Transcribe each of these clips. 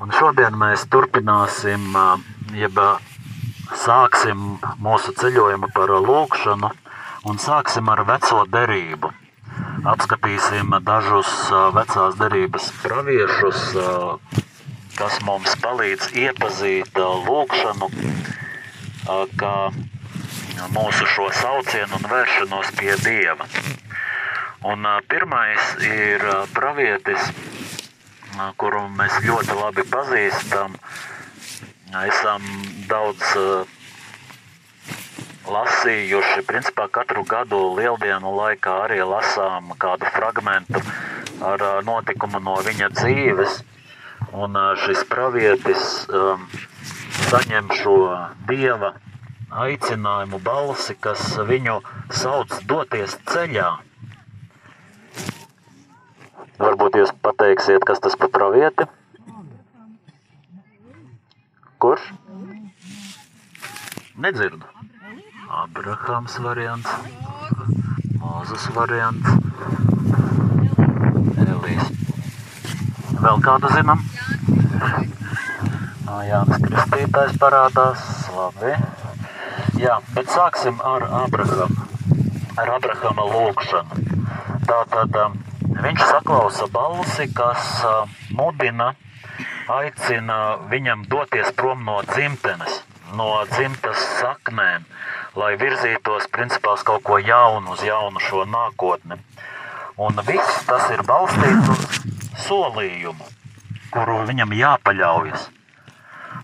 Un šodien mēs turpināsim, jeb sāksim mūsu ceļojumu par lūkšanu un sāksim ar veco derību. Apskatīsim dažus vecās derības praviešus, kas mums palīdz iepazīt lūkšanu, kā mūsu šo saucienu un vēršanos pie Dieva. Un pirmais ir pravietis, kuru mēs ļoti labi pazīstam. Esam daudz lasījuši. Principā katru gadu lieldienu laikā arī lasām kādu fragmentu ar notikumu no viņa dzīves. Un šis pravietis um, saņem šo dieva aicinājumu balsi, kas viņu sauc doties ceļā. Varbūt jūs pateiksiet, kas tas par pravieti? Kurš? Nedzirdu. Abrahams variants, Mūzes variants, Elijas. Vēl kādu zinām? Jānis Kristītājs parādās, labi. Jā, bet sāksim ar Abrahamu, ar Abrahama lūgšanu. Tātad viņš saklausa balsi, kas mudina, aicina viņam doties prom no dzimtenes, no dzimtas saknēm, lai virzītos principā uz kaut ko jaunu, uz jaunu šo nākotni. Un viss tas ir balstīts uz solījumu, kuru viņam jāpaļaujas.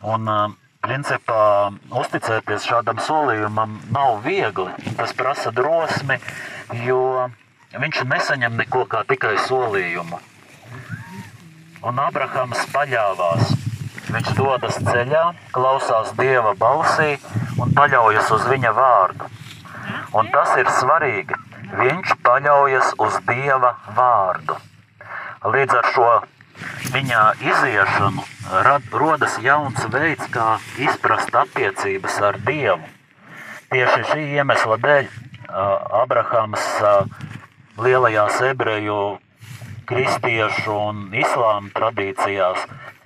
Un, principā, uzticēties šādam solījumam nav viegli. Tas prasa drosmi, jo viņš nesaņem neko kā tikai solījumu. Un Abrahams paļāvās. Viņš dodas ceļā, klausās dieva balsī un paļaujas uz viņa vārdu. Un tas ir svarīgi. Viņš paļaujas uz dieva vārdu. Līdz ar šo viņa iziešanu rad, rodas jauns veids, kā izprast attiecības ar Dievu. Tieši šī iemesla dēļ Abrahams lielajās ebreju, kristiešu un islāma tradīcijās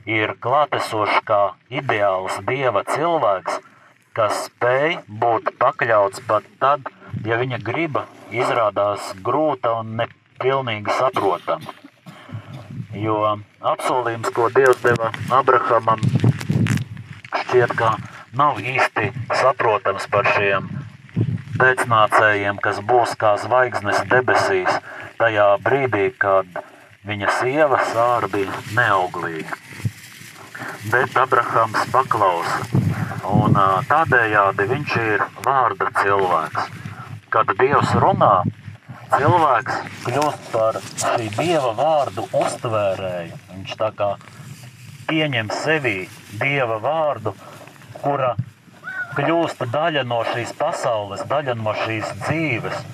ir klātesošs kā ideāls Dieva cilvēks, kas spēj būt pakļauts pat tad, ja viņa griba izrādās grūta un nepilnīgi saprotama. Jo apsolījums, ko Dievs deva Abrahamam, šķiet, ka nav īsti saprotams par šiem pēcnācējiem, kas būs kā zvaigznes debesīs tajā brīdī, kad viņa sieva Sāra bija neauglīga. Bet Abrahams paklausa, un tādējādi viņš ir vārda cilvēks. Kad Dievs runā, cilvēks kļūst par šī dieva vārdu uztvērēju. Viņš tā kā pieņem sevī dieva vārdu, kura kļūst daļa no šīs pasaules, daļa no šīs dzīves.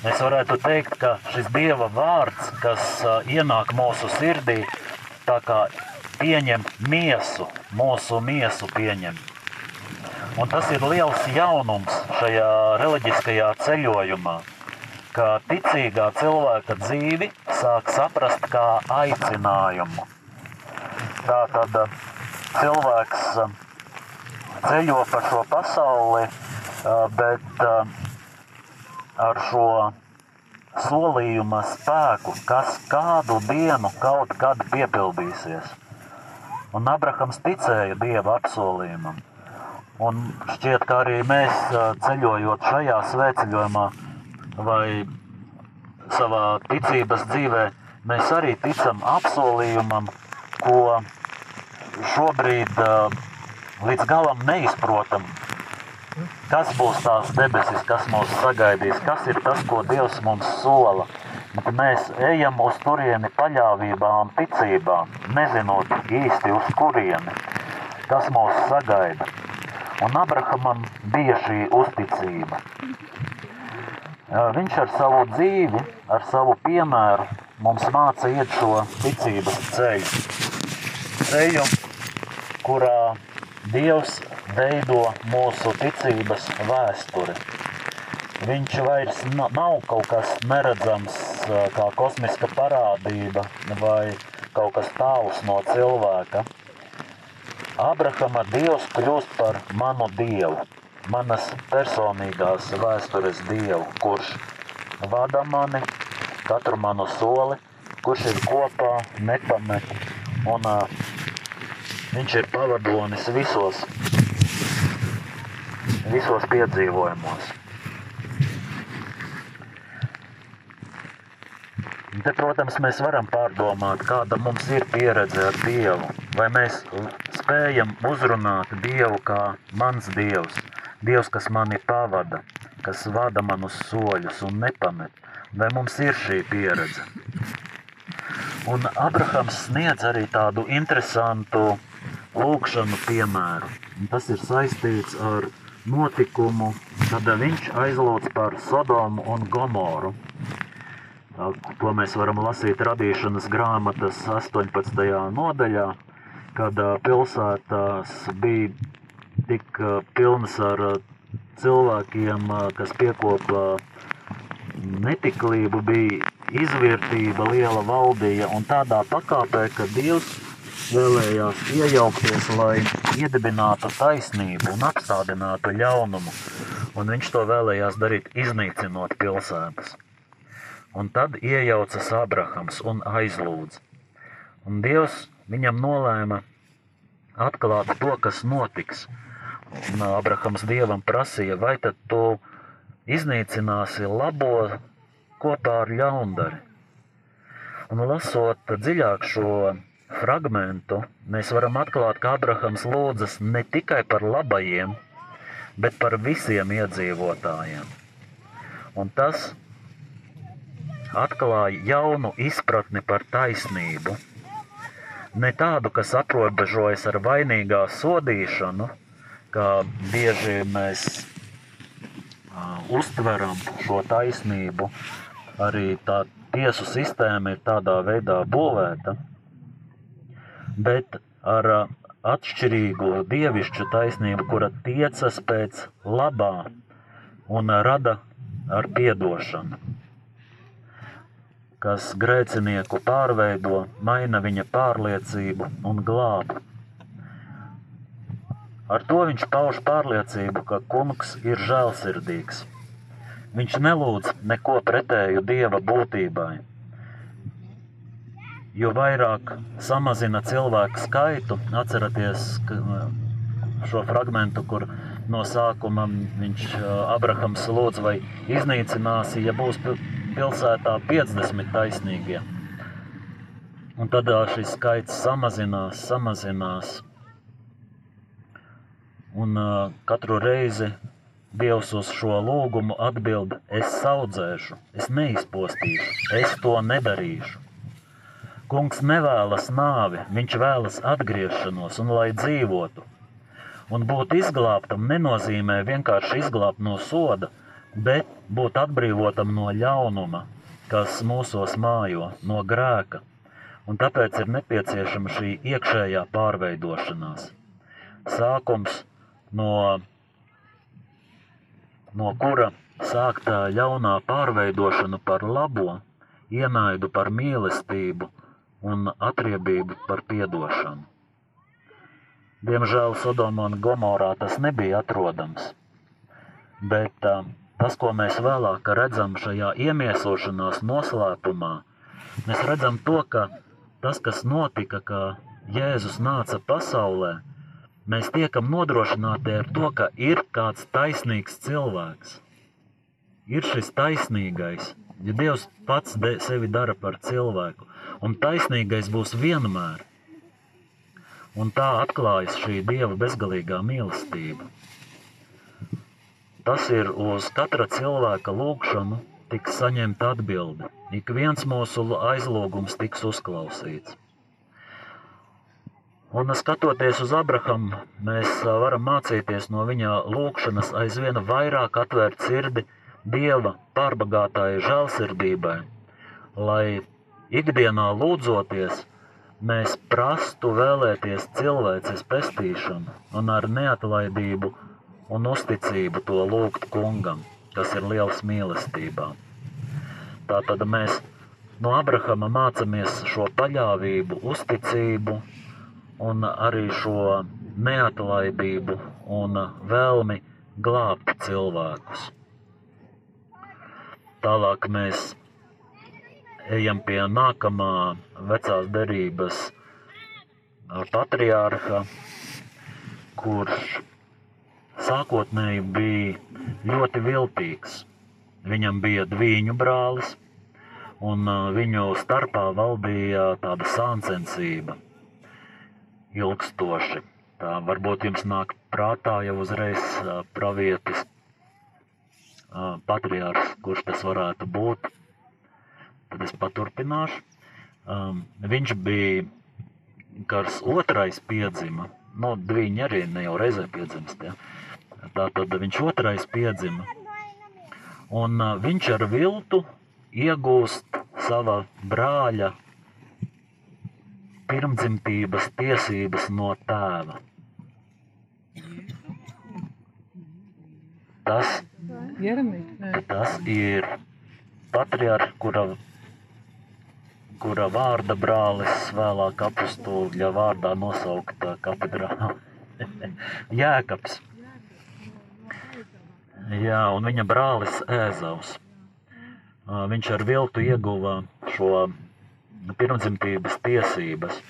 Es varētu teikt, ka šis dieva vārds, kas ienāk mūsu sirdī, tā kā pieņem miesu, mūsu miesu pieņem. Un tas ir liels jaunums šajā reliģiskajā ceļojumā ka ticīgā cilvēka dzīvi sāk saprast kā aicinājumu. Tā tad cilvēks ceļo pa šo pasauli, eh, bet ar šo solījuma spēku, kas kādu dienu kaut kad piepildīsies. Un Abrahams ticēja Dieva apsolījumam. Un šķiet, ka arī mēs ceļojot šajā svētceļojumā, vai savā ticības dzīvē mēs arī ticam apsolījumam, ko šobrīd līdz galam neizprotam. Kas būs tās debesis, kas mūs sagaidīs, kas ir tas, ko Dievs mums sola. Bet mēs ejam uz turieni paļāvībā un ticībā, nezinot īsti uz kurieni, kas mūs sagaida. Un Abrahamam bija šī uzticība. Viņš ar savu dzīvi, ar savu piemēru mums māca iet šo ticības ceļu. Ceļu, kurā Dievs veido mūsu ticības vēsturi. Viņš vairs nav kaut kas neredzams, kā kosmiska parādība vai kaut kas tāls no cilvēka. Abrahama dievs kļūst par manu dievu, manas personīgās vēstures dievu, kurš vada mani, katru manu soli, kurš ir kopā, nepamet. Un viņš ir pavadonis visos, visos piedzīvojumos. Te, protams, mēs varam pārdomāt, kāda mums ir pieredze ar Dievu. Vai mēs spējam uzrunāt Dievu kā mans Dievs, Dievs, kas mani pavada, kas vada manus soļus un nepamet. Vai mums ir šī pieredze? Un Abrahams sniedz arī tādu interesantu lūkšanu piemēru. Tas ir saistīts ar notikumu, kad viņš aizlūdz par Sodomu un Gomoru. To mēs varam lasīt radīšanas grāmatas 18. nodaļā, kad pilsētās bija tik pilnas ar cilvēkiem, kas piekopa netiklību, bija izvērtība, liela valdīja un tādā pakāpē, ka Dievs vēlējās iejaukties, lai iedibinātu taisnību un apstādinātu ļaunumu, un viņš to vēlējās darīt iznīcinot pilsētas. Un tad iejaucas Abrahams un aizlūdz. Un Dievs viņam nolēma atklāt to, kas notiks. Un Abrahams Dievam prasīja, vai tad tu iznīcināsi labo kopā ar ļaundari. Un lasot dziļāk šo fragmentu, mēs varam atklāt, ka Abrahams lūdzas ne tikai par labajiem, bet par visiem iedzīvotājiem. Un tas atklāja jaunu izpratni par taisnību. Ne tādu, kas aprobežojas ar vainīgā sodīšanu, kā bieži mēs uh, uztveram šo taisnību, arī tā tiesu sistēma ir tādā veidā būvēta, bet ar uh, atšķirīgu dievišķu taisnību, kura tiecas pēc labā un rada ar piedošanu kas grēcinieku pārveido, maina viņa pārliecību un glāb. Ar to viņš pauž pārliecību, ka kungs ir žēlsirdīgs. Viņš nelūdz neko pretēju dieva būtībai. Jo vairāk samazina cilvēku skaitu, atcerieties šo fragment, kur no sākuma viņš Abrahams lūdz, vai iznīcināsi, ja būs pilsētā 50 taisnīgie. Un tad šis skaits samazinās, samazinās. Un katru reizi Dievs uz šo lūgumu atbild: Es audzēšu, es neizpostīšu, es to nedarīšu. Kungs nevēlas nāvi, viņš vēlas atgriešanos un lai dzīvotu. Un būt izglābtam nenozīmē vienkārši izglābt no soda, bet būt atbrīvotam no ļaunuma, kas mūsos mājo, no grēka, un tāpēc ir nepieciešama šī iekšējā pārveidošanās. Sākums, no, no kura sāktā ļaunā pārveidošana par labo, ienaidu par mīlestību un atriebību par piedošanu. Diemžēl Sodomā un Gomorā tas nebija atrodams, bet uh, Tas, ko mēs vēlāk redzam šajā iemiesošanās noslēpumā, mēs redzam to, ka tas, kas notika, ka Jēzus nāca pasaulē, mēs tiekam nodrošināti ar to, ka ir kāds taisnīgs cilvēks. Ir šis taisnīgais, ja Dievs pats sevi dara par cilvēku, un taisnīgais būs vienmēr. Un tā atklājas šī Dieva bezgalīgā mīlestība. Tas ir uz katra cilvēka lūgšanu tiks saņemta atbilde. Ik viens mūsu aizlūgums tiks uzklausīts. Un skatoties uz Abrahamu, mēs varam mācīties no viņa lūgšanas aizvien vairāk atvērt sirdi Dieva pārbagātāja žēlsirdībai, lai ikdienā lūdzoties, mēs prastu vēlēties cilvēces pestīšanu un ar neatlaidību un uzticību to lūgt kungam, kas ir liels mīlestībā. Tātad mēs no Abrahama mācāmies šo paļāvību, uzticību un arī šo neatlaidību un vēlmi glābt cilvēkus. Tālāk mēs ejam pie nākamā vecās derības patriārha, kurš sākotnēji bija ļoti viltīgs. Viņam bija dviņu brālis, un viņu starpā valdīja tāda sāncensība ilgstoši. Tā varbūt jums nāk prātā jau uzreiz pravietis, patriārs, kurš tas varētu būt. Tad es paturpināšu. Viņš bija Kars otrais piedzima, nu, divi arī ne jau reizē piedzimst, ja. tā tad viņš otrais piedzima, un uh, viņš ar viltu iegūst sava brāļa pirmdzimtības tiesības no tēva. Tas, tas ir patriarchs, kura kura vārda brālis vēlāk apstuļa vārdā nosaukta katedrāle. Jēkabs. Jā, un viņa brālis Ēzavs. Viņš ar viltu ieguva šo pirmdzimtības tiesības.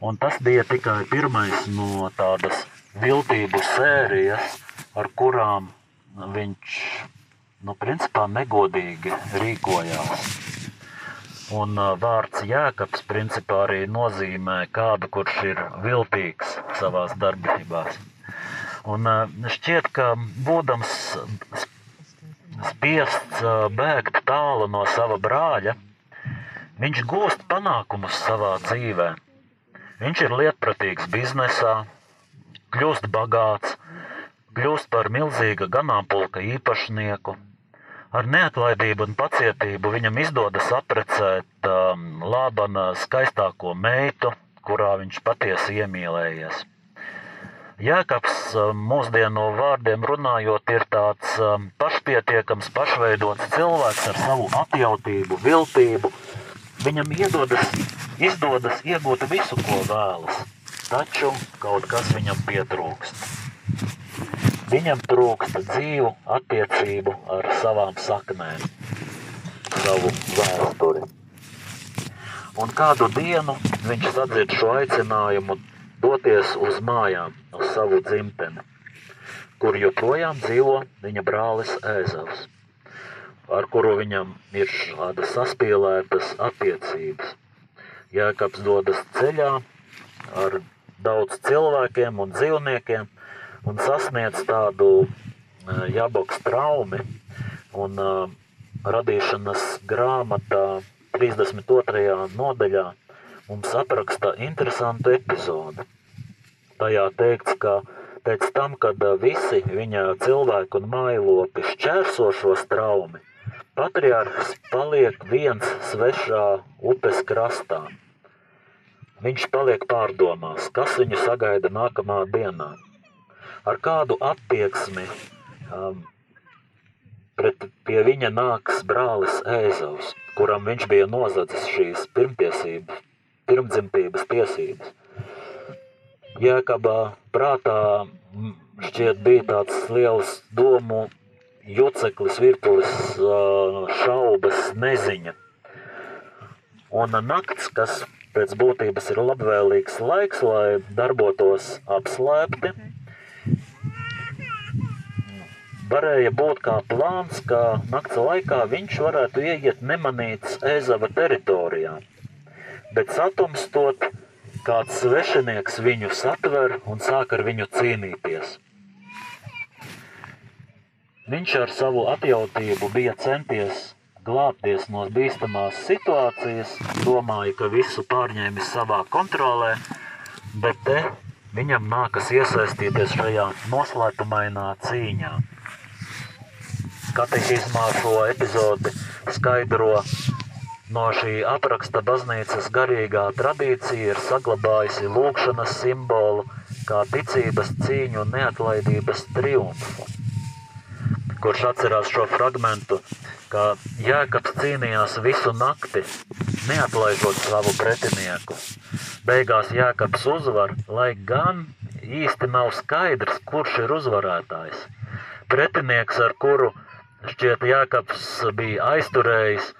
Un tas bija tikai pirmais no tādas viltību sērijas, ar kurām viņš, nu, principā negodīgi rīkojās. Un vārds jēkabs principā arī nozīmē kādu, kurš ir viltīgs savās darbībās. Un šķiet, ka būdams spiests bēgt tālu no sava brāļa, viņš gūst panākumus savā dzīvē. Viņš ir lietpratīgs biznesā, kļūst bagāts, kļūst par milzīga ganāmpulka īpašnieku ar neatlaidību un pacietību viņam izdodas aprecēt um, Lābana skaistāko meitu, kurā viņš patiesi iemīlējies. Jēkabs um, mūsdienu vārdiem runājot, ir tāds um, pašpietiekams, pašveidots cilvēks ar savu atjautību, viltību. Viņam iedodas, izdodas iegūt visu, ko vēlas, taču kaut kas viņam pietrūkst. Viņam trūksta dzīvu attiecību ar savām saknēm, savu vēsturi. Un kādu dienu viņš sadzird šo aicinājumu doties uz mājām, uz savu dzimteni, kur joprojām dzīvo viņa brālis Ēzavs, ar kuru viņam ir šādas saspīlētas attiecības. Jēkabs dodas ceļā ar daudz cilvēkiem un dzīvniekiem, un sasniedz tādu jaboks traumi un radīšanas grāmatā 32. nodaļā mums apraksta interesantu epizodi. Tajā teikts, ka pēc tam, kad visi viņa cilvēku un mailopi šķērso šo straumi, patriārhs paliek viens svešā upes krastā. Viņš paliek pārdomās, kas viņu sagaida nākamā dienā ar kādu attieksmi um, pret pie viņa nāks brālis Ēzavs, kuram viņš bija nozadzis šīs pirmtiesības, pirmdzimtības tiesības. Jēkabā prātā šķiet bija tāds liels domu juceklis, virpulis, uh, šaubas, neziņa. Un nakts, kas pēc būtības ir labvēlīgs laiks, lai darbotos apslēpti, varēja būt kā plāns, ka nakts laikā viņš varētu ieiet nemanīts Ēzava teritorijā. Bet satumstot, kāds svešinieks viņu satver un sāk ar viņu cīnīties. Viņš ar savu atjautību bija centies glābties no bīstamās situācijas, domāja, ka visu pārņēmis savā kontrolē, bet te viņam nākas iesaistīties šajā noslēpumainā cīņā katehismā šo epizodi skaidro no šī apraksta baznīcas garīgā tradīcija ir saglabājusi lūkšanas simbolu kā ticības cīņu un neatlaidības triumfu. Kurš atcerās šo fragmentu, ka Jēkabs cīnījās visu nakti, neatlaižot savu pretinieku. Beigās Jēkabs uzvar, lai gan īsti nav skaidrs, kurš ir uzvarētājs. Pretinieks, ar kuru šķiet Jēkabs bija aizturējis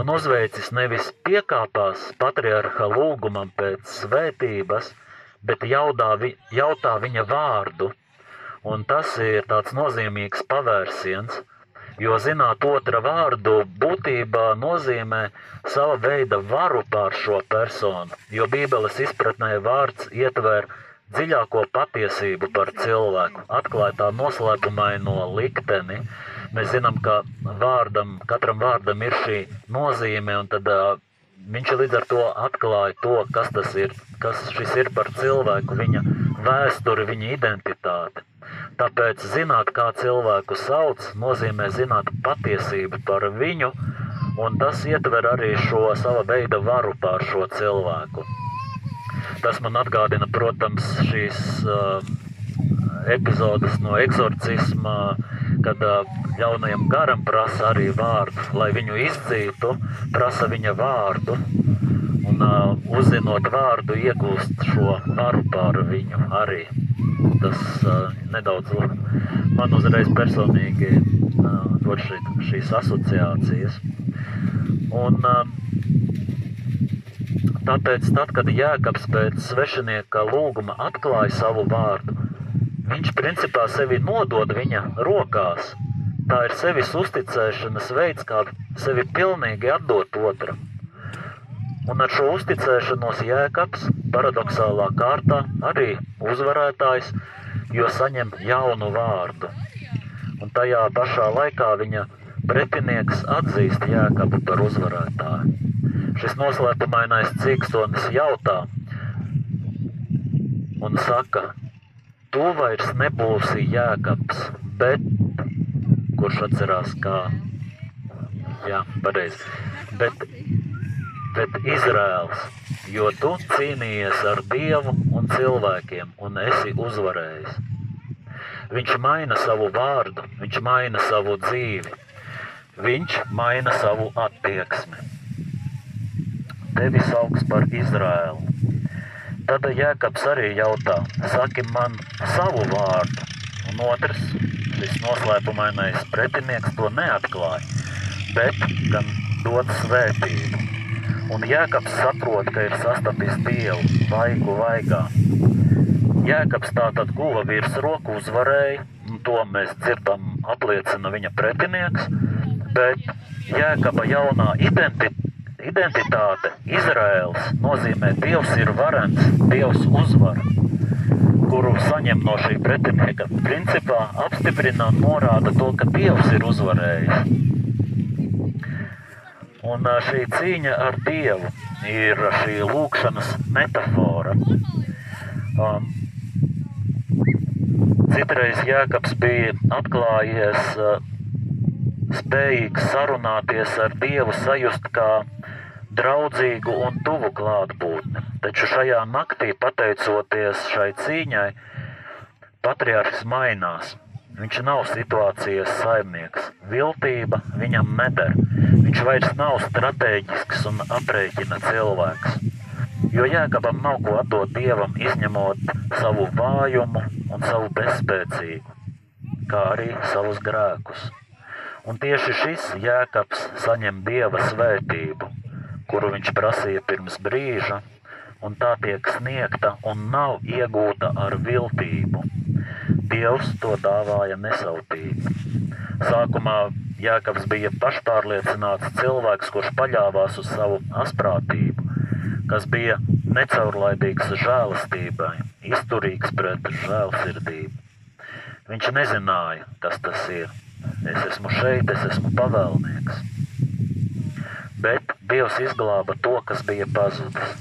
un uzveicis nevis piekāpās patriarha lūgumam pēc svētības, bet jaudā, jautā viņa vārdu. Un tas ir tāds nozīmīgs pavērsiens, jo zināt otra vārdu būtībā nozīmē sava veida varu pār šo personu, jo Bībeles izpratnē vārds ietver dziļāko patiesību par cilvēku, atklāja tā noslēpumaino likteni. Mēs zinām, ka vārdam, katram vārdam ir šī nozīme, un tad uh, viņš līdz ar to atklāja to, kas tas ir, kas šis ir par cilvēku, viņa vēsturi, viņa identitāti. Tāpēc zināt, kā cilvēku sauc, nozīmē zināt patiesību par viņu, un tas ietver arī šo sava veida varu pār šo cilvēku. Tas man atgādina, protams, šīs uh, epizodes no eksorcisma, kad ļaunajam garam prasa arī vārdu, lai viņu izdzītu, prasa viņa vārdu, un uzzinot vārdu, iegūst šo varu pār viņu arī. Tas nedaudz man uzreiz personīgi dod šī, šīs asociācijas. Un, Tāpēc, tad, kad Jēkabs pēc svešinieka lūguma atklāja savu vārdu, viņš principā sevi nodod viņa rokās. Tā ir sevis uzticēšanas veids, kā sevi pilnīgi atdot otram. Un ar šo uzticēšanos Jēkabs paradoxālā kārtā arī uzvarētājs, jo saņem jaunu vārdu. Un tajā pašā laikā viņa pretinieks atzīst Jēkabu par uzvarētāju. Šis noslēpumainais cīkstonis jautā un saka, tu vairs nebūsi jēkabs, bet, kurš atcerās kā, jā, pareizi, bet, bet Izrēls, jo tu cīnījies ar Dievu un cilvēkiem un esi uzvarējis. Viņš maina savu vārdu, viņš maina savu dzīvi, viņš maina savu attieksmi tevi sauks par Izraēlu. Tad Jēkabs arī jautā, saki man savu vārdu, un otrs, šis noslēpumainais pretinieks to neatklāja, bet gan dod svētību. Un Jēkabs saprot, ka ir sastapis Dievu vaigu vaigā. Jēkabs tātad guva virsroku uzvarēja, un to mēs dzirdam apliecina viņa pretinieks, bet Jēkaba jaunā identitāte Identitāte Izraels nozīmē Dievs ir varens, Dievs uzvar, kuru saņem no šī pretinieka. Principā apstiprina un norāda to, ka Dievs ir uzvarējis. Un šī cīņa ar Dievu ir šī lūkšanas metafora. Um, citreiz Jēkabs bija atklājies uh, spējīgs sarunāties ar Dievu, sajust kā draudzīgu un tuvu klātbūtni. Taču šajā naktī, pateicoties šai cīņai, patriārhs mainās. Viņš nav situācijas saimnieks. Viltība viņam neder. Viņš vairs nav strateģisks un aprēķina cilvēks. Jo jēkabam nav ko atdot dievam, izņemot savu vājumu un savu bezspēcību, kā arī savus grēkus. Un tieši šis jēkabs saņem dieva svētību, kuru viņš prasīja pirms brīža, un tā tiek sniegta un nav iegūta ar viltību. Dievs to dāvāja nesautīgi. Sākumā Jēkabs bija pašpārliecināts cilvēks, kurš paļāvās uz savu asprātību, kas bija necaurlaidīgs žēlastībai, izturīgs pret žēlsirdību. Viņš nezināja, kas tas ir. Es esmu šeit, es esmu pavēlnieks bet Dievs izglāba to, kas bija pazudis.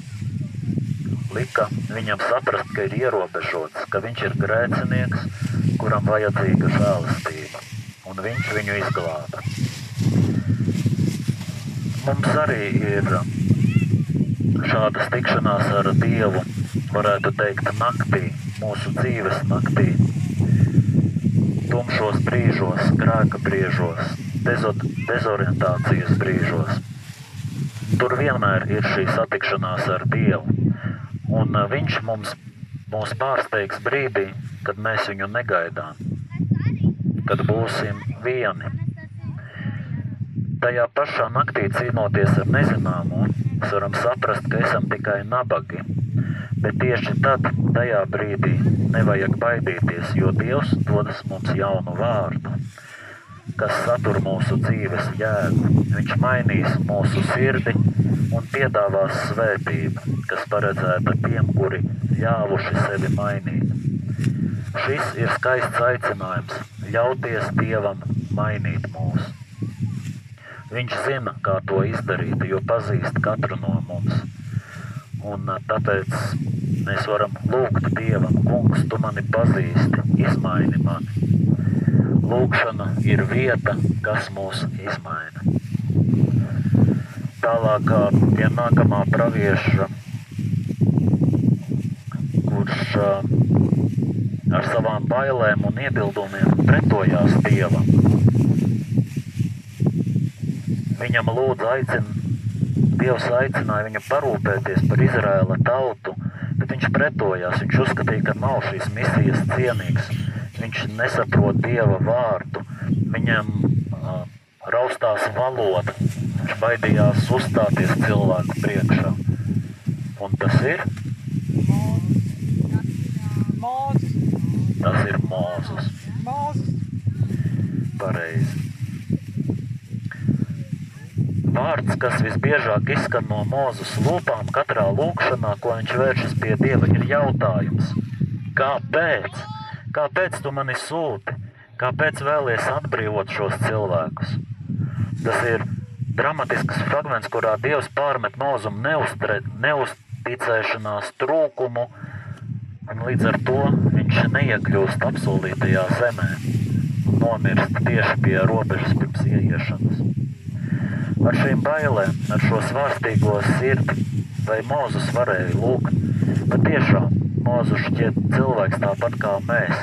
Lika viņam saprast, ka ir ierobežots, ka viņš ir grēcinieks, kuram vajadzīga žēlastība, un viņš viņu izglāba. Mums arī ir šādas tikšanās ar Dievu, varētu teikt, naktī, mūsu dzīves naktī, tumšos brīžos, grēka brīžos, dezorientācijas brīžos tur vienmēr ir šī satikšanās ar Dievu. Un uh, viņš mums, mūs pārsteigs brīdī, kad mēs viņu negaidām, kad būsim vieni. Tajā pašā naktī cīnoties ar nezināmo, mēs varam saprast, ka esam tikai nabagi. Bet tieši tad, tajā brīdī, nevajag baidīties, jo Dievs dodas mums jaunu vārdu kas satur mūsu dzīves jēgu. Viņš mainīs mūsu sirdi un piedāvās svētību, kas paredzēta tiem, kuri ļāvuši sevi mainīt. Šis ir skaists aicinājums ļauties Dievam mainīt mūs. Viņš zina, kā to izdarīt, jo pazīst katru no mums. Un tāpēc mēs varam lūgt Dievam, kungs, tu mani pazīsti, izmaini mani lūkšana ir vieta, kas mūs izmaina. Tālāk pie nākamā pravieša, kurš ar savām bailēm un iebildumiem pretojās Dievam. Viņam lūdzu aicina, Dievs aicināja viņu parūpēties par Izraēla tautu, bet viņš pretojās, viņš uzskatīja, ka nav šīs misijas cienīgs viņš nesaprot dieva vārdu, viņam uh, raustās valoda, viņš baidījās uzstāties cilvēku priekšā. Un tas ir? Mūzis. Tas ir. Mūzes. Pareizi. Vārds, kas visbiežāk izskan no Mūzes lūpām katrā lūkšanā, ko viņš vēršas pie Dieva, ir jautājums. Kāpēc? Kāpēc tu mani sūti? Kāpēc vēlies atbrīvot šos cilvēkus? Tas ir dramatisks fragments, kurā Dievs pārmet mūzumu neusticēšanās trūkumu, un līdz ar to viņš neiekļūst apsolītajā zemē nomirst tieši pie robežas pirms ieiešanas. Ar šīm bailēm, ar šo svārstīgo sirdi, vai Mozus varēja lūgt, patiešām Mozu šķiet cilvēks tāpat kā mēs.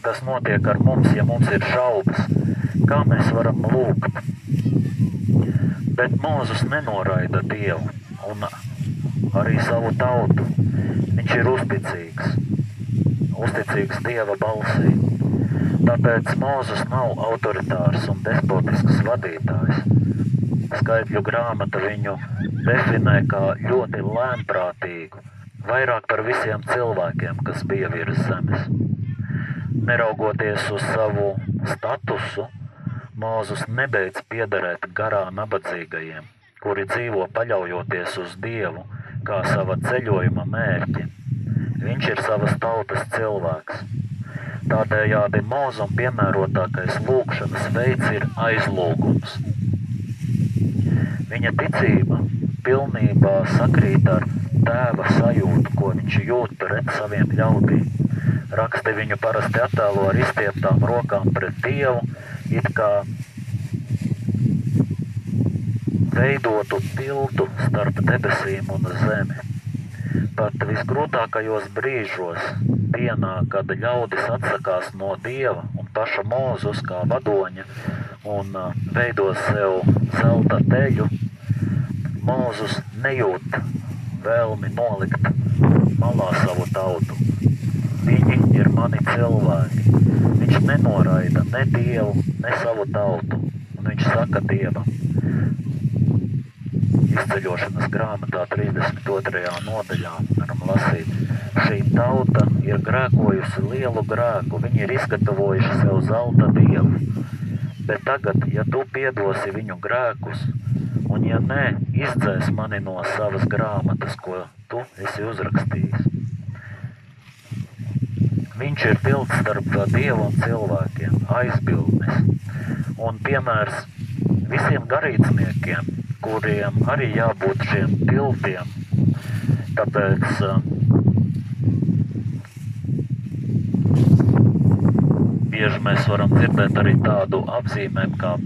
Tas notiek ar mums, ja mums ir šaubas, kā mēs varam lūgt. Bet Mozus nenoraida Dievu un arī savu tautu. Viņš ir uzticīgs, uzticīgs Dieva balsī. Tāpēc Mozus nav autoritārs un despotisks vadītājs. Skaitļu grāmata viņu definē kā ļoti lēmprātīgu, vairāk par visiem cilvēkiem, kas bija virs zemes. Neraugoties uz savu statusu, Mūzus nebeidz piederēt garā nabadzīgajiem, kuri dzīvo paļaujoties uz Dievu kā sava ceļojuma mērķi. Viņš ir savas tautas cilvēks. Tādējādi mūzum piemērotākais lūkšanas veids ir aizlūgums. Viņa ticība pilnībā sakrīt ar tēva sajūtu, ko viņš jūt pret saviem ļaudīm. Raksti viņu parasti attēlo ar izstieptām rokām pret Dievu, it kā veidotu tiltu starp debesīm un zemi. Pat visgrūtākajos brīžos, dienā, kad ļaudis atsakās no Dieva un paša mūzus kā vadoņa un veido sev zelta teļu, Mūzus nejūt vēlmi nolikt malā savu tautu. Viņi ir mani cilvēki. Viņš nenoraida ne Dievu, ne savu tautu. Un viņš saka Dievam, izceļošanas grāmatā 32. nodaļā varam lasīt, šī tauta ir grēkojusi lielu grēku, viņi ir izgatavojuši sev zelta dievu. Bet tagad, ja tu piedosi viņu grēkus, un ja nē, izdzēs mani no savas grāmatas, ko tu esi uzrakstījis. Viņš ir tilts starp Dievu un cilvēkiem, aizbildnis un piemērs visiem garīdzniekiem, kuriem arī jābūt šiem tiltiem. Tāpēc uh, bieži mēs varam dzirdēt arī tādu apzīmēm kā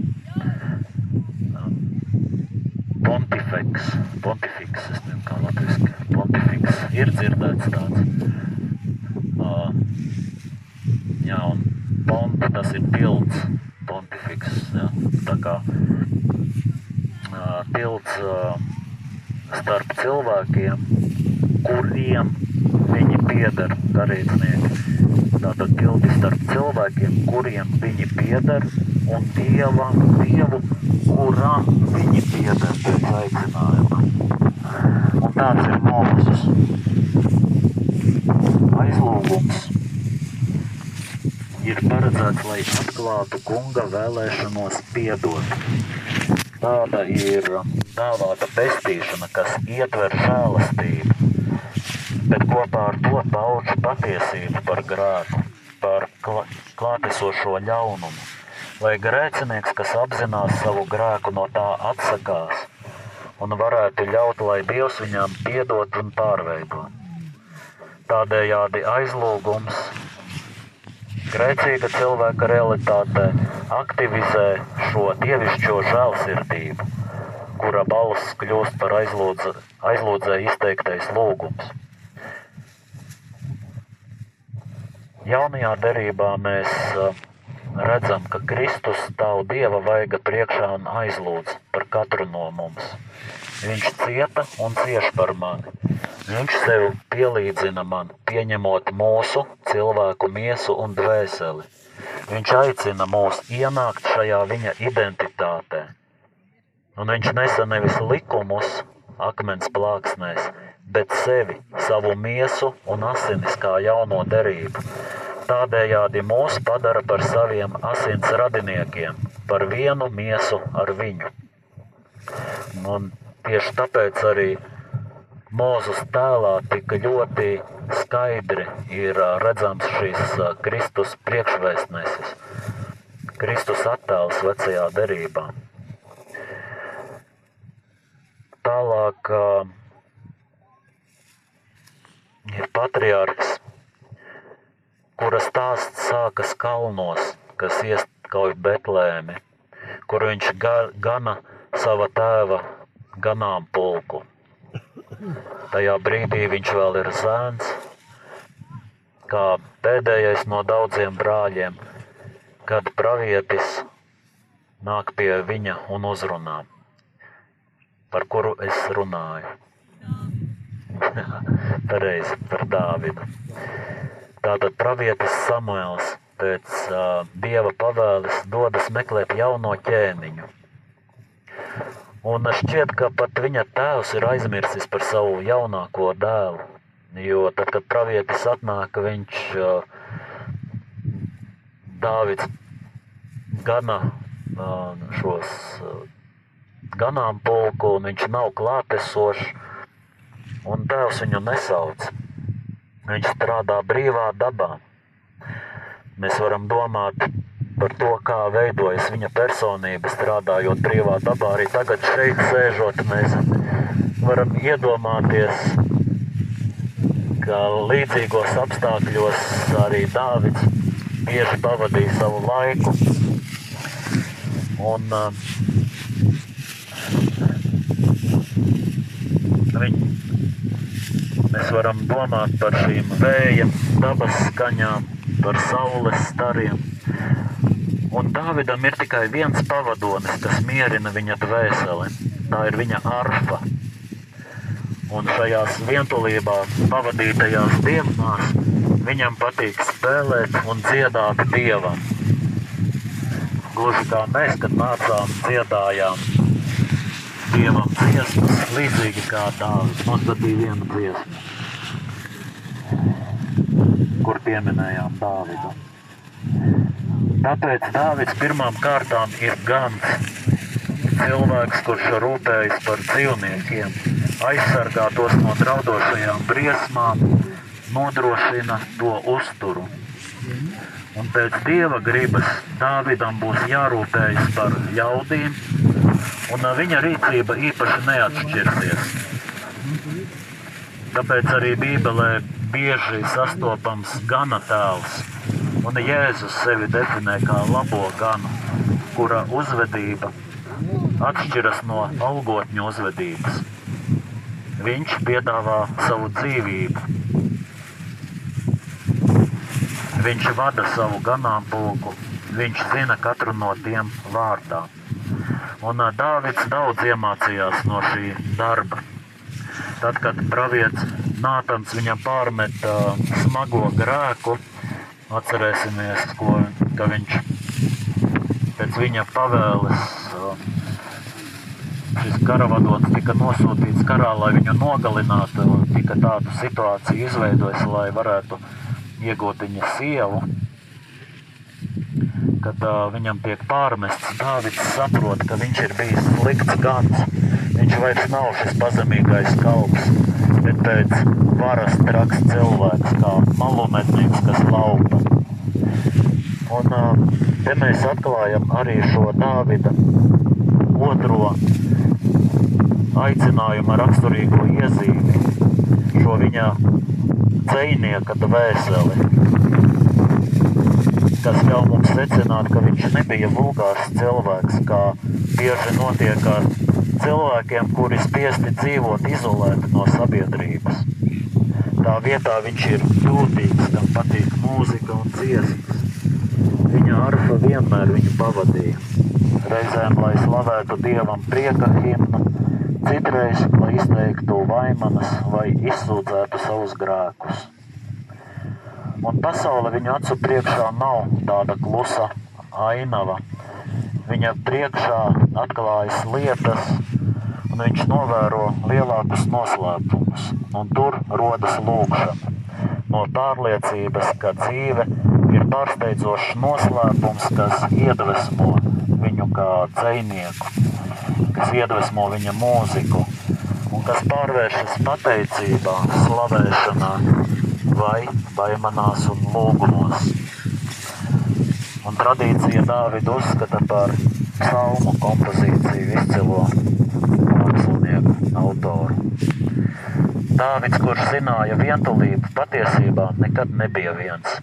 pontifeks, pontifiks, es nezinu kā latviski, pontifiks, ir dzirdēts tāds. Uh, jā, un ponta tas ir tilts, pontifiks, jā, tā kā uh, tilts uh, starp cilvēkiem, kuriem viņi pieder, garīdznieki. Tātad tilti starp cilvēkiem, kuriem viņi pieder, un dieva, dievu, kuram viņi pieder pēc aicinājuma. Un tāds ir Mozus. Aizlūgums ir paredzēts, lai atklātu kunga vēlēšanos piedot. Tāda ir dāvāta pestīšana, kas ietver žēlastību, bet kopā ar to pauž patiesību par grēku, par klātesošo ļaunumu. Lai grēcinieks, kas apzinās savu grēku, no tā atsakās un varētu ļaut, lai Dievs viņam piedot un pārveidot. Tādējādi aizlūgums Grēcīga cilvēka realitāte aktivizē šo dievišķo žēlsirdību, kura balss kļūst par aizlūdze, aizlūdzēju izteiktais lūgums. Jaunajā derībā mēs uh, redzam, ka Kristus stāv Dieva vaiga priekšā un aizlūdz par katru no mums. Viņš cieta un cieš par mani. Viņš sev pielīdzina man, pieņemot mūsu cilvēku miesu un dvēseli. Viņš aicina mūs ienākt šajā viņa identitātē. Un viņš nesa nevis likumus akmens plāksnēs, bet sevi, savu miesu un asinis kā jauno derību. Tādējādi mūs padara par saviem asins radiniekiem, par vienu miesu ar viņu. Un tieši tāpēc arī Mūzes tēlā tik ļoti skaidri ir redzams šīs Kristus priekšvēstnesis, Kristus attēls vecajā derībā. Tālāk ir patriārhs, kura stāsts sākas kalnos, kas ieskauj Betlēmi, kur viņš ga, gana sava tēva ganāmpulku. Tajā brīdī viņš vēl ir zēns, kā pēdējais no daudziem brāļiem, kad pravietis nāk pie viņa un uzrunā, par kuru es runāju. Pareizi par Dāvidu. Tātad pravietis Samuēls pēc uh, dieva pavēles dodas meklēt jauno ķēniņu. Un šķiet, ka pat viņa tēvs ir aizmirsis par savu jaunāko dēlu. Jo tad, kad pravietis atnāk, viņš uh, Dāvids gana uh, šos uh, ganāmpulku, un viņš nav klātesošs, un tēvs viņu nesauc. Viņš strādā brīvā dabā. Mēs varam domāt par to, kā veidojas viņa personība, strādājot brīvā dabā. Arī tagad šeit sēžot, mēs varam iedomāties, ka līdzīgos apstākļos arī Dāvids bieži pavadīja savu laiku. Un, uh, mēs varam domāt par šīm vēja, dabas skaņām, par saules stariem. Un Dāvidam ir tikai viens pavadonis, kas mierina viņa dvēseli. Tā ir viņa arfa. Un šajās vientulībā pavadītajās dienās viņam patīk spēlēt un dziedāt dievam. Gluži kā mēs, kad nācām, dziedājām dievam dziesmas, līdzīgi kā Dāvids. Mums tad bija viena dziesma, kur pieminējām Dāvidu. Tāpēc Dāvids pirmām kārtām ir gans cilvēks, kurš rūpējas par dzīvniekiem, aizsargā tos no draudošajām briesmām, nodrošina to uzturu. Un pēc dieva gribas Dāvidam būs jārūpējas par ļaudīm, un viņa rīcība īpaši neatšķirsies. Tāpēc arī Bībelē bieži sastopams gana tēls, un Jēzus sevi definē kā labo ganu, kura uzvedība atšķiras no algotņu uzvedības. Viņš piedāvā savu dzīvību. Viņš vada savu ganāmpulku, viņš zina katru no tiem vārdā. Un Dāvids daudz iemācījās no šī darba. Tad, kad pravietis Nātans viņam pārmet uh, smago grēku, atcerēsimies, ko, ka viņš pēc viņa pavēles uh, šis karavadonis tika nosūtīts karā, lai viņu nogalinātu. Tika tādu situāciju izveidojis, lai varētu iegūt viņa sievu. Kad uh, viņam tiek pārmests, Dāvids saprot, ka viņš ir bijis slikts gans. Viņš vairs nav šis pazemīgais kalps, bet pēc varas traks cilvēks, kā malumetnieks, kas laupa. Un uh, te mēs atklājam arī šo Dāvida otro aicinājumu raksturīgo iezīmi, šo viņa dzēnieka dvēseli, kas ļauj mums secināt, ka viņš nebija vulgārs cilvēks, kā bieži notiek ar cilvēkiem, kuri spiesti dzīvot izolēti no sabiedrības. Tā vietā viņš ir jūtīgs, kam patīk mūzika un dziesmas. Viņa arfa vienmēr viņu pavadīja. Reizēm, lai slavētu Dievam prieka himnu, citreiz, lai izteiktu vaimanas vai izsūdzētu savus grēkus. Un pasaule viņu acu priekšā nav tāda klusa ainava. Viņa priekšā atklājas lietas, un viņš novēro lielākus noslēpumus. Un tur rodas lūkšana. No pārliecības, ka dzīve ir pārsteidzošs noslēpums, kas iedvesmo viņu kā dzinieku, kas iedvesmo viņa mūziku un kas pārvēršas pateicībā, slavēšanā vai baimanās un lūgumos. Un tradīcija Dāvidu uzskata par psalmu kompozīciju izcilo mākslinieku autoru. Dāvids, kurš zināja vientulību, patiesībā nekad nebija viens.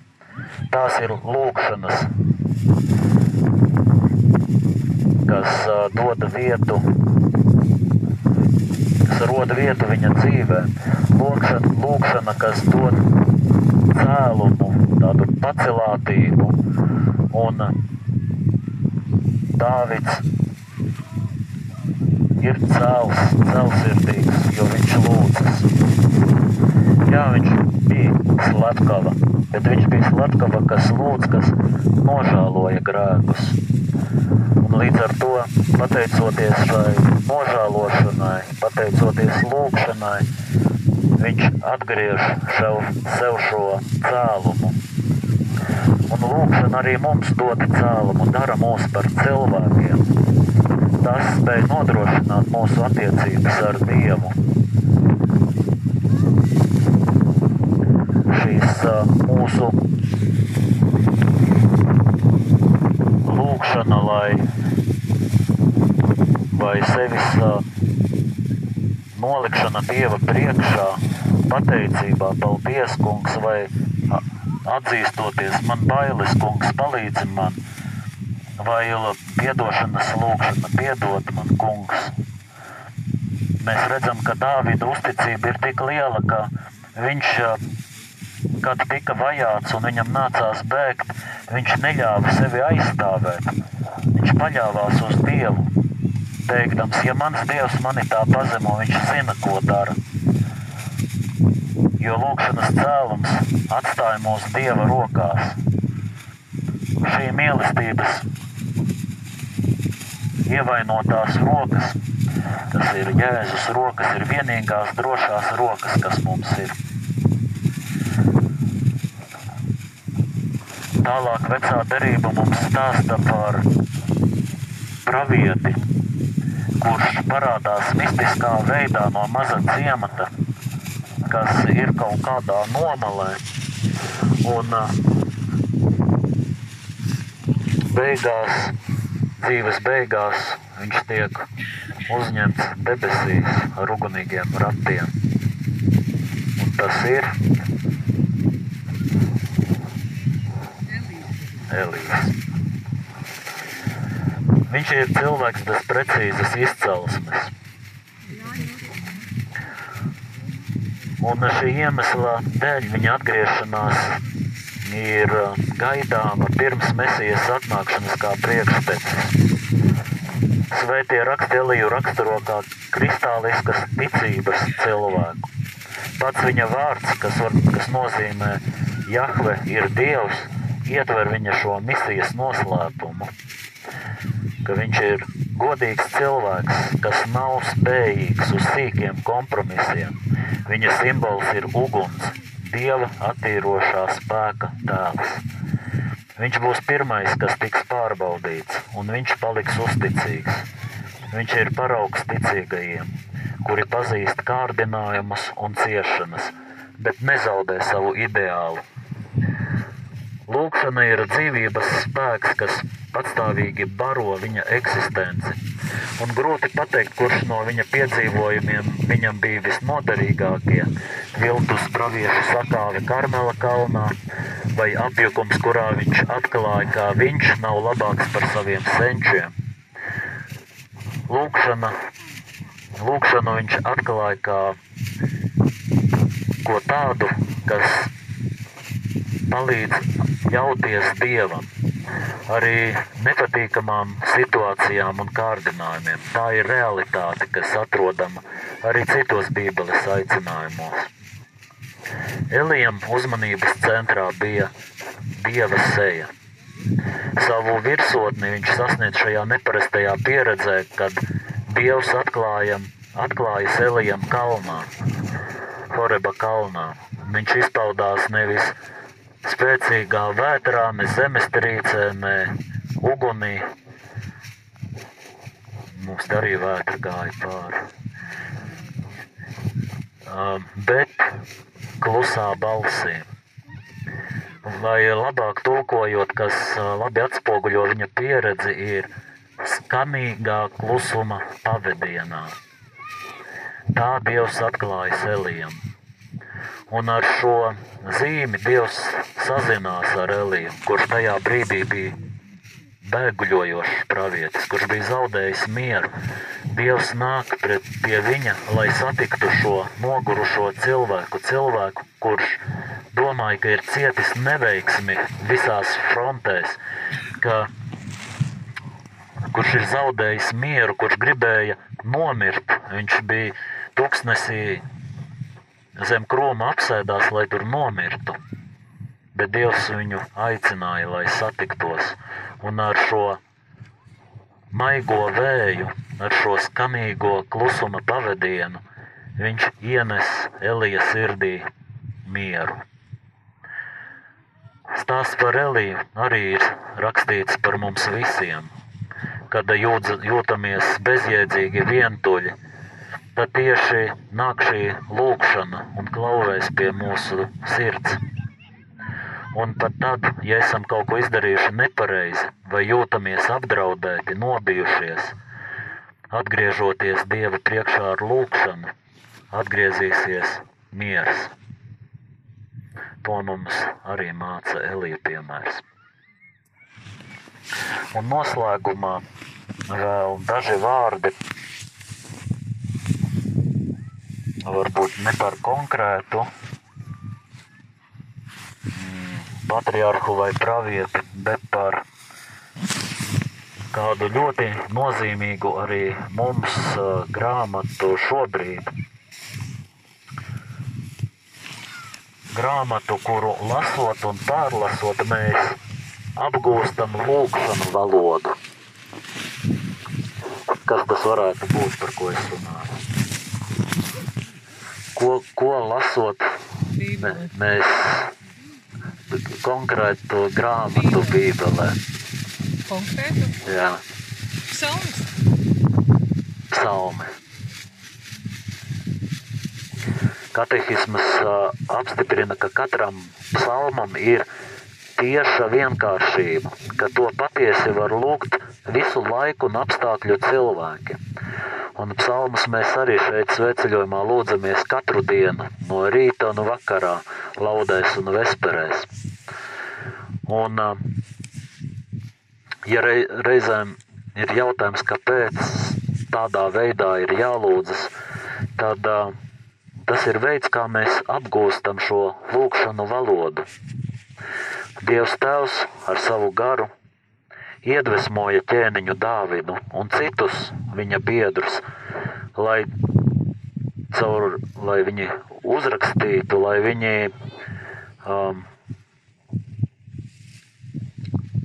Tās ir lūkšanas, kas uh, dod vietu, kas roda vietu viņa dzīvē. Lūkšana, lūkšana kas dod cēlumu, tādu pacelātību. Un Dāvids ir cēls, cēlsirdīgs, jo viņš lūdzas. Jā, viņš bija slepkava, bet viņš bija slepkava, kas lūdz, kas nožāloja grēkus. Un līdz ar to, pateicoties šai nožēlošanai, pateicoties lūgšanai, viņš atgriež sev, sev šo cēlumu. Un lūgšana arī mums dod cēlumu, dara mūs par cilvēkiem. Tas spēj nodrošināt mūsu attiecības ar Dievu. Šīs uh, mūsu lūgšana, lai vai sevis uh, nolikšana Dieva priekšā, pateicībā, paldies, kungs, vai atzīstoties, man bailes, kungs, palīdzi man, vai piedošanas lūkšana, piedod man, kungs. Mēs redzam, ka Dāvida uzticība ir tik liela, ka viņš, kad tika vajāts un viņam nācās bēgt, viņš neļāva sevi aizstāvēt. Viņš paļāvās uz Dievu, teikdams, ja mans Dievs mani tā pazemo, viņš zina, ko dara. Jo lūkšanas cēlums atstāja mūsu Dieva rokās. Šī mīlestības ievainotās rokas, kas ir Jēzus rokas, ir vienīgās drošās rokas, kas mums ir. Tālāk vecā derība mums stāsta par pravieti, kurš parādās mistiskā veidā no maza ciemata, kas ir kaut kādā nomalē. Un beigās, dzīves beigās, viņš tiek uzņemts debesīs ar ugunīgiem ratiem. Un tas ir Elīze. Viņš ir cilvēks bez precīzas izcelsmes. Un šī iemesla dēļ viņa atgriešanās ir gaidāma pirms mesijas atnākšanas kā priekštecis. Svētie raksti Eliju raksturo kā kristāliskas ticības cilvēku. Pats viņa vārds, kas, var, kas nozīmē Jahve ir Dievs, ietver viņa šo misijas noslēpumu, ka viņš ir godīgs cilvēks, kas nav spējīgs uz sīkiem kompromisiem. Viņa simbols ir uguns, Dieva attīrošā spēka tēls. Viņš būs pirmais, kas tiks pārbaudīts, un viņš paliks uzticīgs. Viņš ir paraugs ticīgajiem, kuri pazīst kārdinājumus un ciešanas, bet nezaudē savu ideālu. Lūkšana ir dzīvības spēks, kas patstāvīgi baro viņa eksistenci. Un grūti pateikt, kurš no viņa piedzīvojumiem viņam bija visnoderīgākie. Viltus praviešu sakāve Karmela kalnā vai apjukums, kurā viņš atklāja, ka viņš nav labāks par saviem senčiem. Lūkšana, lūkšanu viņš atklāja kā ko tādu, kas palīdz ļauties Dievam, arī nepatīkamām situācijām un kārdinājumiem. Tā ir realitāte, kas atrodama arī citos Bībeles aicinājumos. Elijam uzmanības centrā bija Dieva seja. Savu virsotni viņš sasniedz šajā neparastajā pieredzē, kad Dievs atklāja, atklājas Elijam kalnā, Horeba kalnā. Viņš izpaudās nevis spēcīgā vētrā, ne zemestrīcē, ne ugunī. Mums arī vētra gāja pāri. Bet klusā balsī. Vai labāk tulkojot, kas labi atspoguļo viņa pieredzi, ir skanīgā klusuma pavadienā. Tā Dievs atklājas Elijam. Un ar šo zīmi Dievs sazinās ar Eliju, kurš tajā brīdī bija bēguļojošs pravietis, kurš bija zaudējis mieru. Dievs nāk pret pie viņa, lai satiktu šo nogurušo cilvēku, cilvēku, kurš domāja, ka ir cietis neveiksmi visās frontēs, ka, kurš ir zaudējis mieru, kurš gribēja nomirt. Viņš bija tūkstnesī zem krūma apsēdās, lai tur nomirtu. Bet Dievs viņu aicināja, lai satiktos. Un ar šo maigo vēju, ar šo skanīgo klusuma pavadienu, viņš ienes Elija sirdī mieru. Stāsts par Eliju arī ir rakstīts par mums visiem. Kad jūdz, jūtamies bezjēdzīgi vientuļi, tad tieši nāk šī lūkšana un klauvēs pie mūsu sirds. Un pat tad, ja esam kaut ko izdarījuši nepareizi vai jūtamies apdraudēti, nobijušies, atgriežoties Dieva priekšā ar lūgšanu, atgriezīsies miers. To mums arī māca Elija piemērs. Un noslēgumā vēl daži vārdi, varbūt ne par konkrētu patriarhu vai pravieti, bet par kādu ļoti nozīmīgu arī mums uh, grāmatu šobrīd. Grāmatu, kuru lasot un pārlasot, mēs apgūstam lūkšanu valodu. Kas tas varētu būt, par ko es runāju? Ko, ko lasot, mē, mēs konkrētu grāmatu Bībelē. Konkrētu? Jā, Psalms? psalmi. Katehismas uh, apstiprina, ka katram psalmam ir tieša vienkāršība, ka to patiesi var lūgt visu laiku un apstākļu cilvēki. Un psalmus mēs arī šeit sveceļojumā lūdzamies katru dienu, no rīta un vakarā, laudēs un vesperēs. Un, ja reizēm ir jautājums, kāpēc tādā veidā ir jālūdzas, tad tas ir veids, kā mēs apgūstam šo lūkšanu valodu. Dievs Tēvs ar savu garu iedvesmoja ķēniņu Dāvidu un citus viņa biedrus, lai, caur, lai viņi uzrakstītu, lai viņi um,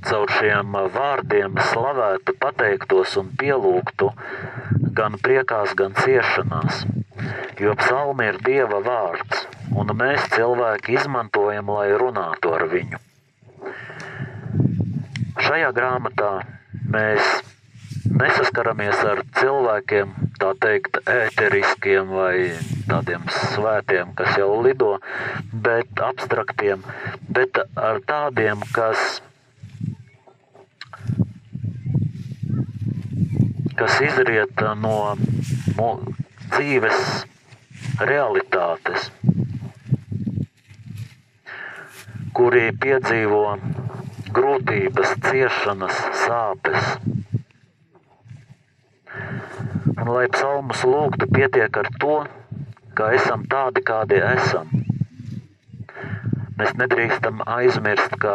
caur šiem vārdiem slavētu, pateiktos un pielūgtu gan priekās, gan ciešanās. Jo psalmi ir Dieva vārds, un mēs cilvēki izmantojam, lai runātu ar viņu. Šajā grāmatā mēs nesaskaramies ar cilvēkiem, tā teikt, ēteriskiem vai tādiem svētiem, kas jau lido, bet abstraktiem, bet ar tādiem, kas, kas izriet no dzīves realitātes, kuri piedzīvo grūtības, ciešanas, sāpes. Un, lai psalmus lūgtu, pietiek ar to, ka esam tādi, kādi esam. Mēs nedrīkstam aizmirst, ka,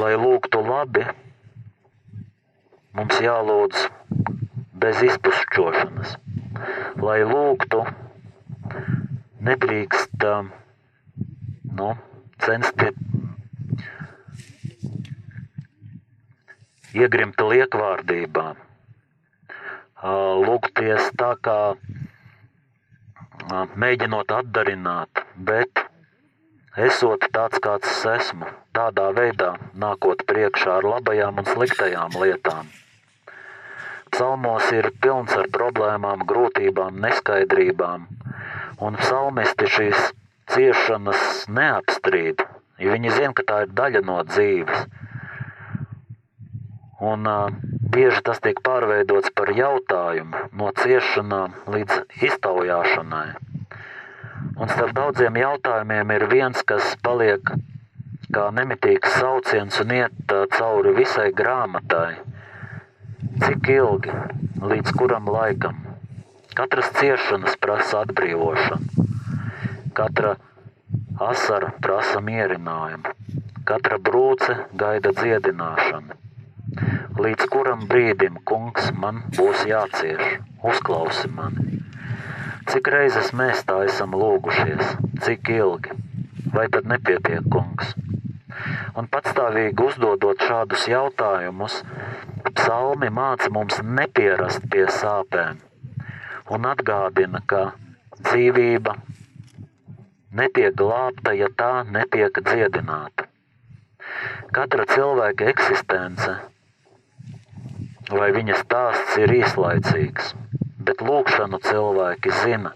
lai lūgtu labi, mums jālūdz bez izpušķošanas. Lai lūgtu, nedrīkst nu, censties iegrimt liekvārdībā, lūgties tā kā mēģinot atdarināt, bet esot tāds, kāds es esmu, tādā veidā nākot priekšā ar labajām un sliktajām lietām. Psalmos ir pilns ar problēmām, grūtībām, neskaidrībām, un psalmisti šīs ciešanas neapstrīd, jo viņi zina, ka tā ir daļa no dzīves. Un uh, bieži tas tiek pārveidots par jautājumu no ciešanām līdz iztaujāšanai. Un starp daudziem jautājumiem ir viens, kas paliek kā nemitīgs sauciens un iet uh, cauri visai grāmatai. Cik ilgi, līdz kuram laikam? Katras ciešanas prasa atbrīvošanu, katra asara prasa mierinājumu, katra brūce gaida dziedināšanu līdz kuram brīdim, kungs, man būs jācieš, uzklausi mani. Cik reizes mēs tā esam lūgušies, cik ilgi, vai tad nepietiek, kungs? Un patstāvīgi uzdodot šādus jautājumus, psalmi māca mums nepierast pie sāpēm un atgādina, ka dzīvība netiek glābta, ja tā netiek dziedināta. Katra cilvēka eksistence vai viņa stāsts ir īslaicīgs, bet lūkšanu cilvēki zina,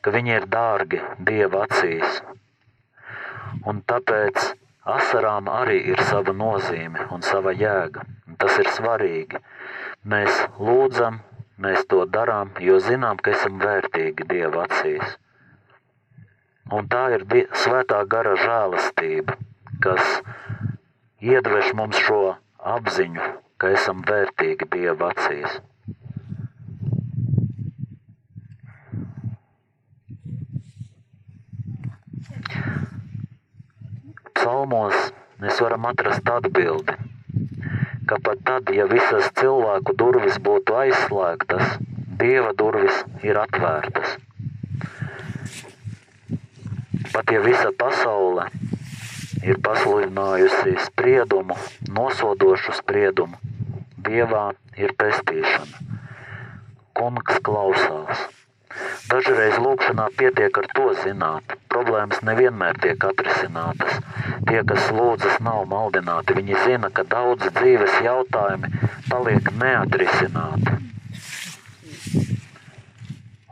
ka viņi ir dārgi Dieva acīs. Un tāpēc asarām arī ir sava nozīme un sava jēga. Un tas ir svarīgi. Mēs lūdzam, mēs to darām, jo zinām, ka esam vērtīgi Dieva acīs. Un tā ir svētā gara žēlastība, kas iedvež mums šo apziņu, ka esam vērtīgi Dieva acīs. Psalmos mēs varam atrast atbildi, ka pat tad, ja visas cilvēku durvis būtu aizslēgtas, Dieva durvis ir atvērtas. Pat ja visa pasaule ir pasludinājusi spriedumu, nosodošu spriedumu, Dievā ir pestīšana. Kungs klausās. Dažreiz lūkšanā pietiek ar to zināt. Problēmas nevienmēr tiek atrisinātas. Tie, kas lūdzas, nav maldināti. Viņi zina, ka daudz dzīves jautājumi paliek neatrisināti.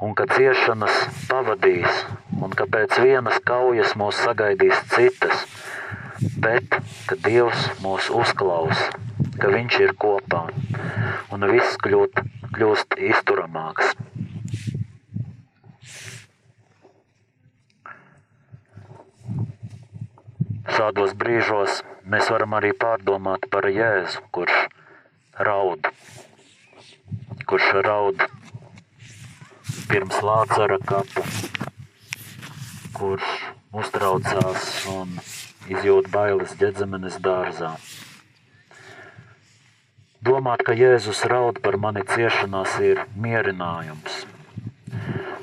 Un ka ciešanas pavadīs, un ka pēc vienas kaujas mūs sagaidīs citas, bet ka Dievs mūs uzklausa ka viņš ir kopā un viss kļūt, kļūst izturamāks. Šādos brīžos mēs varam arī pārdomāt par Jēzu, kurš raud, kurš raud pirms Lācara kapa, kurš uztraucās un izjūt bailes ģedzemenes dārzā Domāt, ka Jēzus raud par mani ciešanās, ir mierinājums.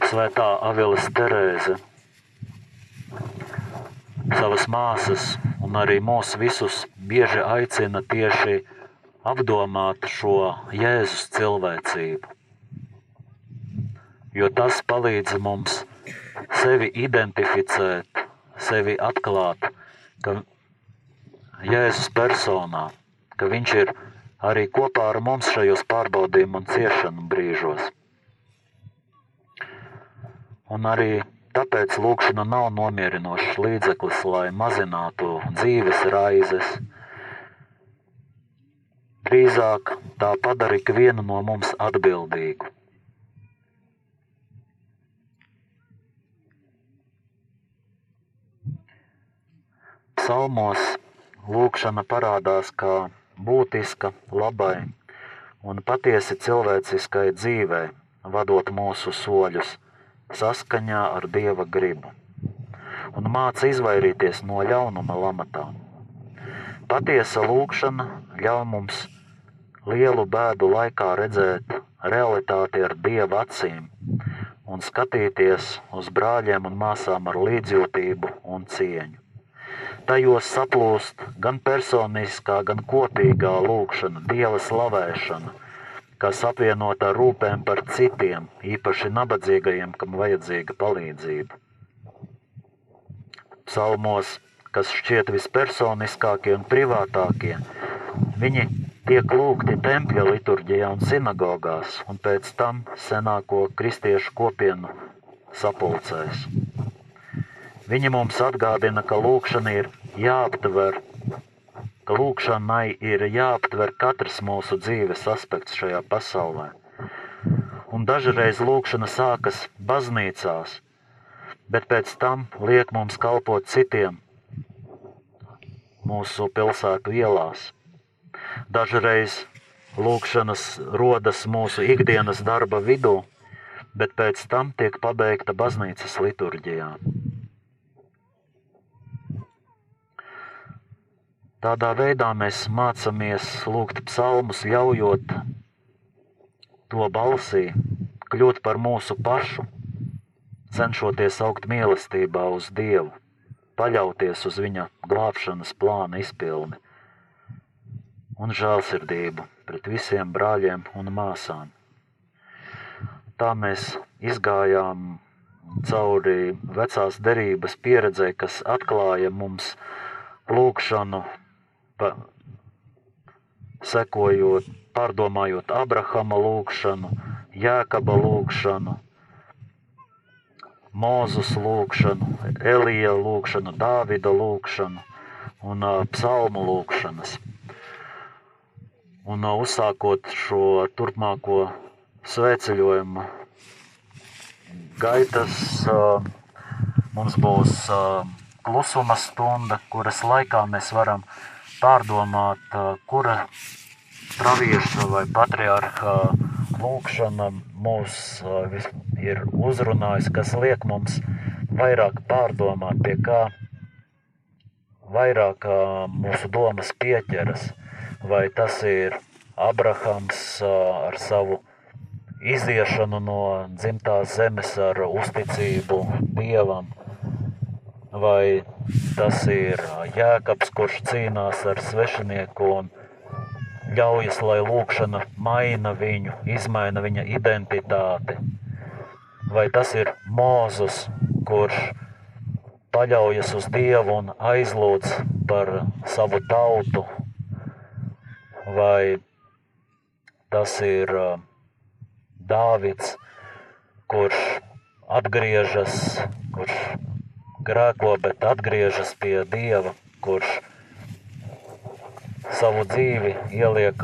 Svētā Avilas Terēze savas māsas un arī mūs visus bieži aicina tieši apdomāt šo Jēzus cilvēcību. Jo tas palīdz mums sevi identificēt, sevi atklāt, ka Jēzus personā, ka Viņš ir arī kopā ar mums šajos pārbaudījumu un ciešanu brīžos. Un arī tāpēc lūkšana nav nomierinošs līdzeklis, lai mazinātu dzīves raizes. Drīzāk tā padara ikvienu no mums atbildīgu. Psalmos lūkšana parādās kā būtiska labai un patiesi cilvēciskai dzīvei, vadot mūsu soļus saskaņā ar Dieva gribu un māca izvairīties no ļaunuma lamatām. Patiesa lūkšana ļauj mums lielu bēdu laikā redzēt realitāti ar Dieva acīm un skatīties uz brāļiem un māsām ar līdzjūtību un cieņu. Tajos saplūst gan personiskā, gan kopīgā lūkšana, dieva slavēšana, kas apvienota rūpēm par citiem, īpaši nabadzīgajiem, kam vajadzīga palīdzība. Psalmos, kas šķiet vispersoniskākie un privātākie, viņi tiek lūgti tempļa liturģijā un sinagogās, un pēc tam senāko kristiešu kopienu sapulcēs. Viņi mums atgādina, ka lūkšana ir jāaptver, ka lūkšanai ir jāaptver katrs mūsu dzīves aspekts šajā pasaulē. Un dažreiz lūkšana sākas baznīcās, bet pēc tam liek mums kalpot citiem mūsu pilsētu ielās. Dažreiz lūkšanas rodas mūsu ikdienas darba vidū, bet pēc tam tiek pabeigta baznīcas liturģijā. Tādā veidā mēs mācāmies lūgt psalmus, ļaujot to balsī, kļūt par mūsu pašu, cenšoties augt mīlestībā uz Dievu, paļauties uz Viņa glābšanas plāna izpildi un žēlsirdību pret visiem brāļiem un māsām. Tā mēs izgājām cauri vecās derības pieredzei, kas atklāja mums lūgšanu pa, sekojot, pārdomājot Abrahama lūgšanu, Jēkaba lūgšanu, Mūzus lūgšanu, Elija lūgšanu, Dāvida lūgšanu un uh, psalmu lūgšanas. Un uh, uzsākot šo turpmāko svēceļojumu gaitas, uh, mums būs uh, klusuma stunda, kuras laikā mēs varam uh, pārdomāt, kura pravieša vai patriarha lūkšana mūs ir uzrunājusi, kas liek mums vairāk pārdomāt, pie kā vairāk mūsu domas pieķeras. Vai tas ir Abrahams ar savu iziešanu no dzimtās zemes ar uzticību Dievam, vai tas ir Jēkabs, kurš cīnās ar svešinieku un ļaujas, lai lūkšana maina viņu, izmaina viņa identitāti. Vai tas ir Mūzus, kurš paļaujas uz Dievu un aizlūdz par savu tautu, vai tas ir Dāvids, kurš atgriežas, kurš grēko, bet atgriežas pie Dieva, kurš savu dzīvi ieliek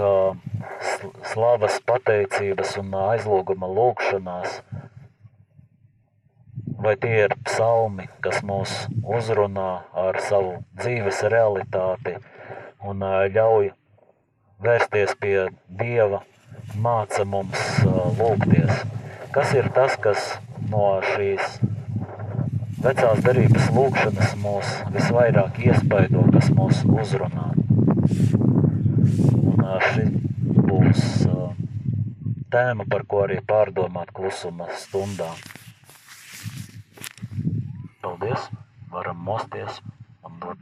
slavas, pateicības un aizlūguma lūgšanās. Vai tie ir psalmi, kas mūs uzrunā ar savu dzīves realitāti un ļauj vērsties pie Dieva, māca mums lūgties. Kas ir tas, kas no šīs Vecās derības lūkšanas mūs visvairāk iespaido, kas mūs uzrunā. Un šī būs tēma, par ko arī pārdomāt klusuma stundā. Paldies! Varam mosties un doties.